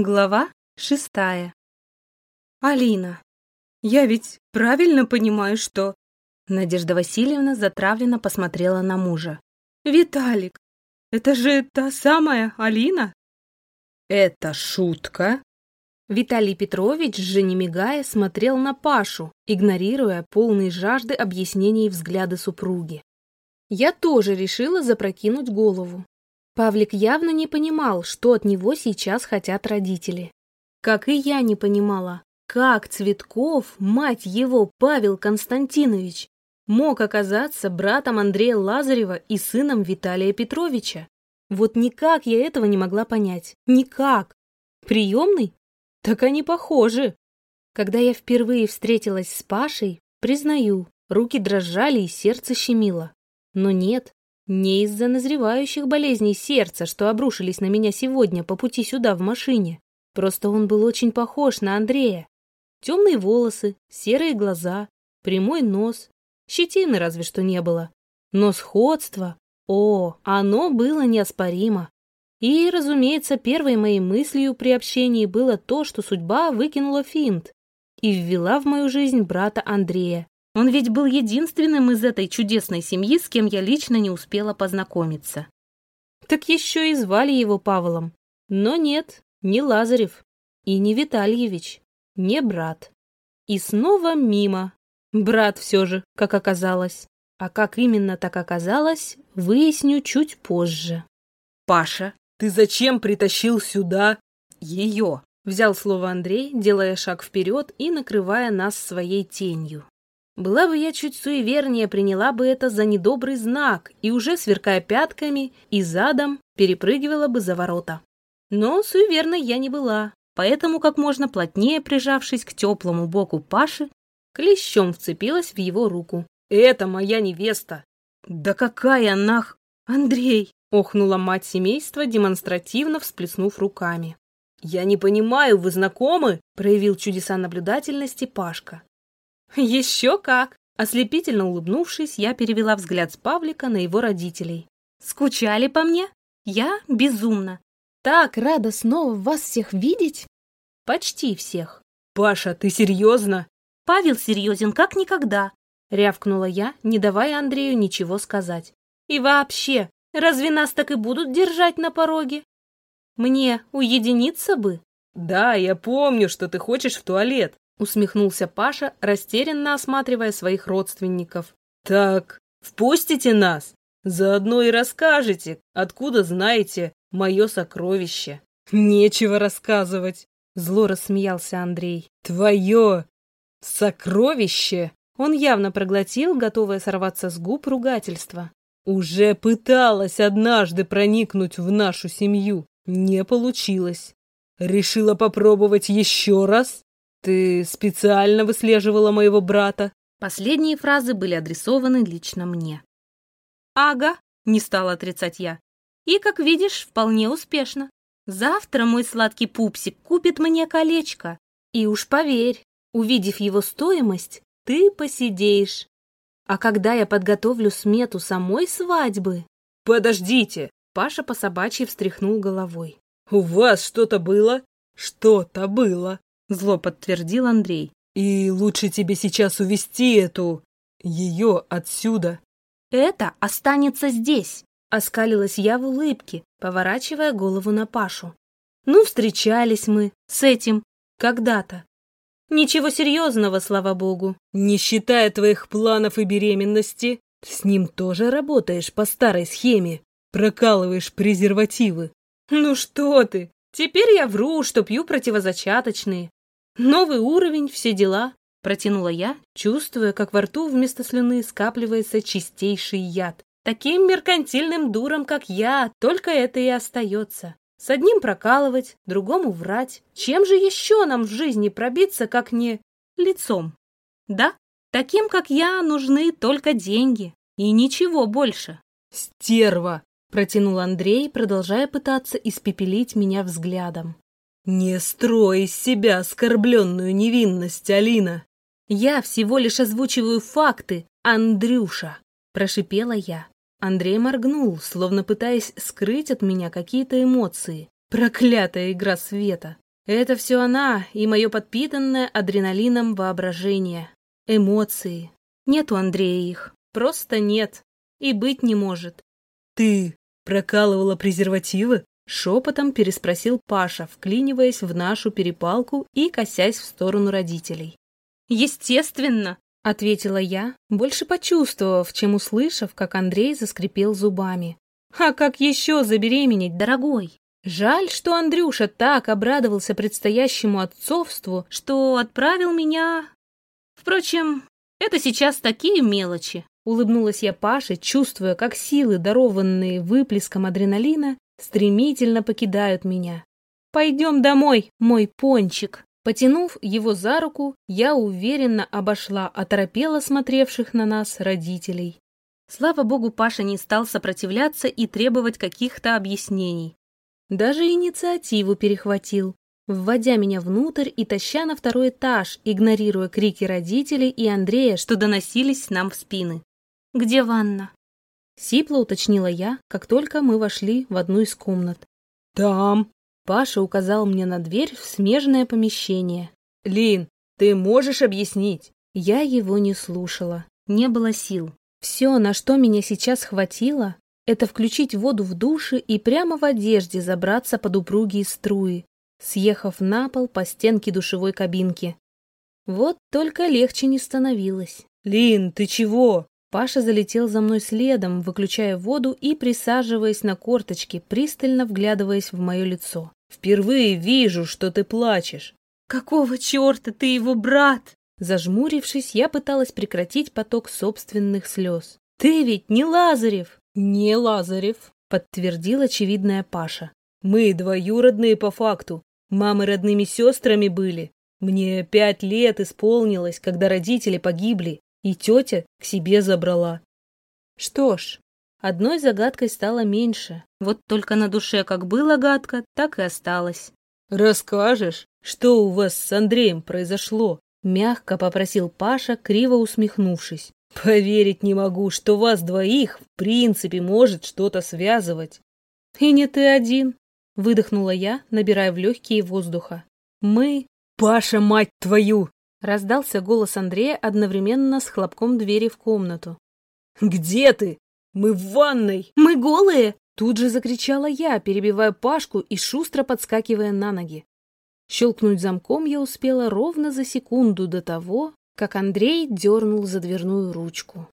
Глава шестая. Алина. Я ведь правильно понимаю, что... Надежда Васильевна затравленно посмотрела на мужа. Виталик, это же та самая Алина? Это шутка? Виталий Петрович же не мигая смотрел на Пашу, игнорируя полные жажды объяснений взгляды супруги. Я тоже решила запрокинуть голову. Павлик явно не понимал, что от него сейчас хотят родители. Как и я не понимала, как Цветков, мать его, Павел Константинович, мог оказаться братом Андрея Лазарева и сыном Виталия Петровича. Вот никак я этого не могла понять. Никак. Приемный? Так они похожи. Когда я впервые встретилась с Пашей, признаю, руки дрожали и сердце щемило. Но нет, не из-за назревающих болезней сердца, что обрушились на меня сегодня по пути сюда в машине. Просто он был очень похож на Андрея. Темные волосы, серые глаза, прямой нос. Щетины разве что не было. Но сходство, о, оно было неоспоримо. И, разумеется, первой моей мыслью при общении было то, что судьба выкинула финт и ввела в мою жизнь брата Андрея, он ведь был единственным из этой чудесной семьи, с кем я лично не успела познакомиться. Так еще и звали его Павлом. Но нет, не Лазарев и не Витальевич, не брат. И снова мимо. Брат все же, как оказалось. А как именно так оказалось, выясню чуть позже. «Паша, ты зачем притащил сюда ее?» Взял слово Андрей, делая шаг вперед и накрывая нас своей тенью. Была бы я чуть суевернее, приняла бы это за недобрый знак и уже, сверкая пятками и задом, перепрыгивала бы за ворота. Но суеверной я не была, поэтому, как можно плотнее прижавшись к теплому боку Паши, клещом вцепилась в его руку. «Это моя невеста!» «Да какая нах...» «Андрей!» — охнула мать семейства, демонстративно всплеснув руками. «Я не понимаю, вы знакомы?» — проявил чудеса наблюдательности Пашка. Еще как! Ослепительно улыбнувшись, я перевела взгляд с Павлика на его родителей. Скучали по мне? Я безумно. Так рада снова вас всех видеть. Почти всех. Паша, ты серьезно? Павел серьезен как никогда. Рявкнула я, не давая Андрею ничего сказать. И вообще, разве нас так и будут держать на пороге? Мне уединиться бы? Да, я помню, что ты хочешь в туалет. Усмехнулся Паша, растерянно осматривая своих родственников. «Так, впустите нас? Заодно и расскажете, откуда знаете мое сокровище». «Нечего рассказывать», — зло рассмеялся Андрей. «Твое сокровище!» Он явно проглотил, готовое сорваться с губ ругательства. «Уже пыталась однажды проникнуть в нашу семью. Не получилось. Решила попробовать еще раз?» «Ты специально выслеживала моего брата?» Последние фразы были адресованы лично мне. «Ага», — не стала отрицать я. «И, как видишь, вполне успешно. Завтра мой сладкий пупсик купит мне колечко. И уж поверь, увидев его стоимость, ты посидеешь. А когда я подготовлю смету самой свадьбы...» «Подождите!» — Паша по собачьи встряхнул головой. «У вас что-то было?» «Что-то было!» Зло подтвердил Андрей. И лучше тебе сейчас увести эту... ее отсюда. Это останется здесь. Оскалилась я в улыбке, поворачивая голову на Пашу. Ну, встречались мы с этим когда-то. Ничего серьезного, слава богу. Не считая твоих планов и беременности, с ним тоже работаешь по старой схеме. Прокалываешь презервативы. Ну что ты, теперь я вру, что пью противозачаточные. Новый уровень, все дела, протянула я, чувствуя, как во рту вместо слюны скапливается чистейший яд. Таким меркантильным дуром, как я, только это и остается. С одним прокалывать, другому врать. Чем же еще нам в жизни пробиться, как не лицом? Да, таким, как я, нужны только деньги и ничего больше. «Стерва!» — протянул Андрей, продолжая пытаться испепелить меня взглядом. «Не строй из себя оскорбленную невинность, Алина!» «Я всего лишь озвучиваю факты, Андрюша!» – прошипела я. Андрей моргнул, словно пытаясь скрыть от меня какие-то эмоции. Проклятая игра света! Это все она и мое подпитанное адреналином воображение. Эмоции. Нет у Андрея их. Просто нет. И быть не может. «Ты прокалывала презервативы?» Шепотом переспросил Паша, вклиниваясь в нашу перепалку и косясь в сторону родителей. «Естественно!» — ответила я, больше почувствовав, чем услышав, как Андрей заскрипел зубами. «А как еще забеременеть, дорогой?» Жаль, что Андрюша так обрадовался предстоящему отцовству, что отправил меня... Впрочем, это сейчас такие мелочи. Улыбнулась я Паше, чувствуя, как силы, дарованные выплеском адреналина, стремительно покидают меня. «Пойдем домой, мой пончик!» Потянув его за руку, я уверенно обошла оторопело смотревших на нас родителей. Слава богу, Паша не стал сопротивляться и требовать каких-то объяснений. Даже инициативу перехватил, вводя меня внутрь и таща на второй этаж, игнорируя крики родителей и Андрея, что доносились нам в спины. «Где ванна?» Сипло уточнила я, как только мы вошли в одну из комнат. «Там!» Паша указал мне на дверь в смежное помещение. «Лин, ты можешь объяснить?» Я его не слушала. Не было сил. Все, на что меня сейчас хватило, это включить воду в душе и прямо в одежде забраться под упругие струи, съехав на пол по стенке душевой кабинки. Вот только легче не становилось. «Лин, ты чего?» Паша залетел за мной следом, выключая воду и присаживаясь на корточки, пристально вглядываясь в мое лицо. «Впервые вижу, что ты плачешь». «Какого черта ты его брат?» Зажмурившись, я пыталась прекратить поток собственных слез. «Ты ведь не Лазарев!» «Не Лазарев», — подтвердил очевидная Паша. «Мы двоюродные по факту. Мамы родными сестрами были. Мне пять лет исполнилось, когда родители погибли, и тетя к себе забрала». Что ж, одной загадкой стало меньше. Вот только на душе как была гадка, так и осталось. «Расскажешь, что у вас с Андреем произошло?» Мягко попросил Паша, криво усмехнувшись. Поверить не могу, что вас двоих в принципе может что-то связывать. И не ты один, выдохнула я, набирая в легкие воздуха. Мы... Паша, мать твою! Раздался голос Андрея одновременно с хлопком двери в комнату. «Где ты? Мы в ванной!» «Мы голые!» Тут же закричала я, перебивая Пашку и шустро подскакивая на ноги. Щелкнуть замком я успела ровно за секунду до того, как Андрей дернул за дверную ручку.